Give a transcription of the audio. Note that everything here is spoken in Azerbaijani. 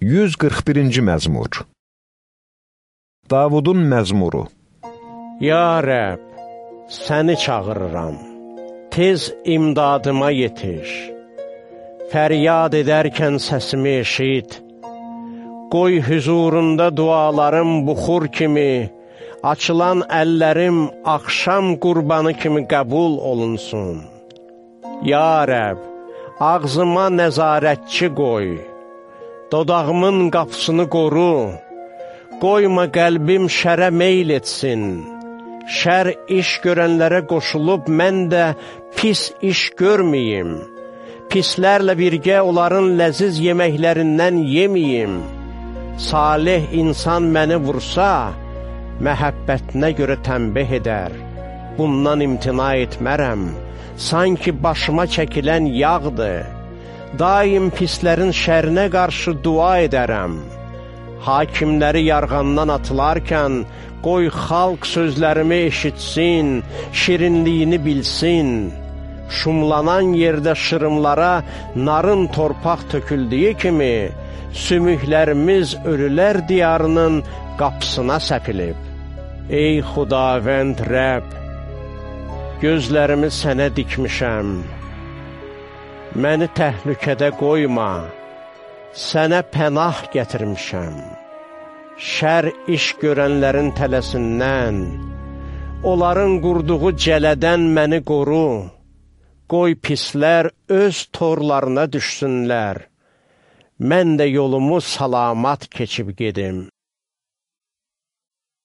141-ci məzmur. Davudun məzmuru. Ya Rəb, səni çağırıram, tez imdadıma yetiş. Fəryad edərkən səsimi eşit, qoy hüzurunda dualarım buxur kimi, açılan əllərim axşam qurbanı kimi qəbul olunsun. Ya Rəb, ağzıma nəzarətçi qoy, dodağımın qapısını qoru, qoyma qəlbim şərə meyl etsin. Şər iş görənlərə qoşulub mən də pis iş görməyim. Pislərlə birgə onların ləziz yeməklərindən yeməyim. Salih insan məni vursa, məhəbbətinə görə tənbih edər. Bundan imtina etmərəm, sanki başıma çəkilən yağdır. Daim pislərin şərinə qarşı dua edərəm. Hakimləri yarğandan atılarkən, qoy xalq sözlərimi eşitsin, şirinliyini bilsin. Şumlanan yerdə şırımlara narın torpaq töküldüyü kimi, sümüklərimiz ölülər diyarının qapısına səpilib. Ey xudavənd Rəb, gözlərimi sənə dikmişəm. Məni təhlükədə qoyma, sənə pənah gətirmişəm. Şər iş görənlərin tələsindən, onların qurduğu cələdən məni qoru. Qoy pislər öz torlarına düşsünlər, mən də yolumu salamat keçib gedim.